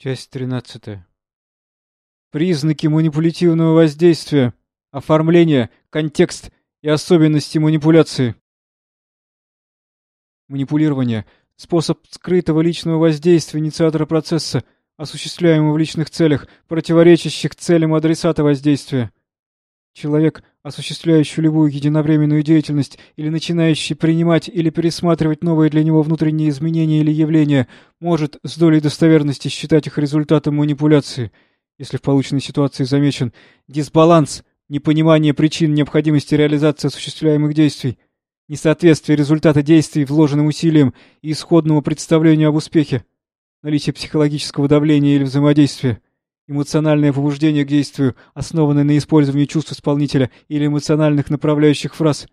Часть тринадцатая. Признаки манипулятивного воздействия. Оформление, контекст и особенности манипуляции. Манипулирование — способ скрытого личного воздействия инициатора процесса, осуществляемого в личных целях, противоречащих целям адресата воздействия. Человек, осуществляющий любую единовременную деятельность или начинающий принимать или пересматривать новые для него внутренние изменения или явления, может с долей достоверности считать их результатом манипуляции, если в полученной ситуации замечен дисбаланс, непонимание причин необходимости реализации осуществляемых действий, несоответствие результата действий вложенным усилиям и исходному представлению об успехе, наличие психологического давления или взаимодействия, Эмоциональное побуждение к действию, основанное на использовании чувств исполнителя или эмоциональных направляющих фраз.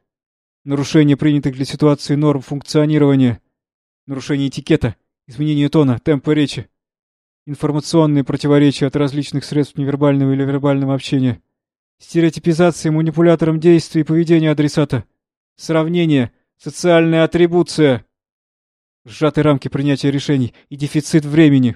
Нарушение принятых для ситуации норм функционирования. Нарушение этикета, изменение тона, темпа речи. Информационные противоречия от различных средств невербального или вербального общения. Стереотипизация манипулятором действий и поведения адресата. Сравнение, социальная атрибуция. Сжатые рамки принятия решений и дефицит времени.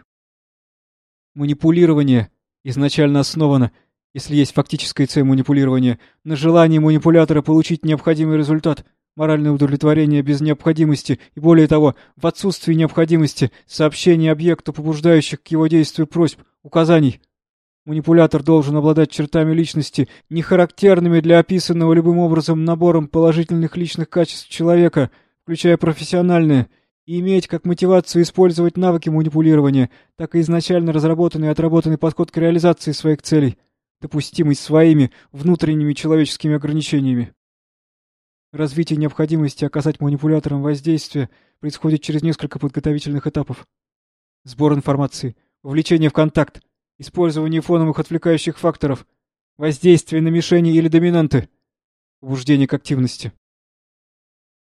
Манипулирование изначально основано, если есть фактическая цель манипулирования, на желании манипулятора получить необходимый результат, моральное удовлетворение без необходимости и, более того, в отсутствии необходимости, сообщение объекту, побуждающих к его действию просьб, указаний. Манипулятор должен обладать чертами личности, не характерными для описанного любым образом набором положительных личных качеств человека, включая профессиональные – и иметь как мотивацию использовать навыки манипулирования, так и изначально разработанный и отработанный подход к реализации своих целей, допустимый своими внутренними человеческими ограничениями. Развитие необходимости оказать манипуляторам воздействие происходит через несколько подготовительных этапов. Сбор информации, вовлечение в контакт, использование фоновых отвлекающих факторов, воздействие на мишени или доминанты, побуждение к активности.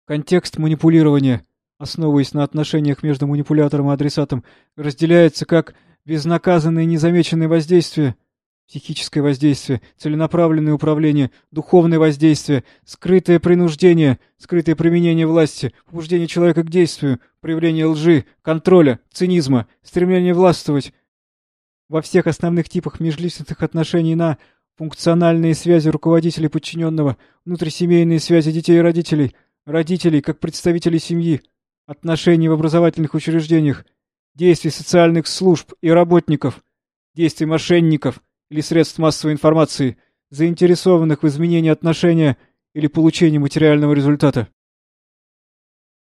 Контекст манипулирования – основываясь на отношениях между манипулятором и адресатом, разделяется как безнаказанное незамеченное воздействие, психическое воздействие, целенаправленное управление, духовное воздействие, скрытое принуждение, скрытое применение власти, побуждение человека к действию, проявление лжи, контроля, цинизма, стремление властвовать. Во всех основных типах межличностных отношений на функциональные связи руководителя и подчиненного, внутрисемейные связи детей и родителей, родителей как представителей семьи, отношений в образовательных учреждениях, действий социальных служб и работников, действий мошенников или средств массовой информации, заинтересованных в изменении отношения или получении материального результата.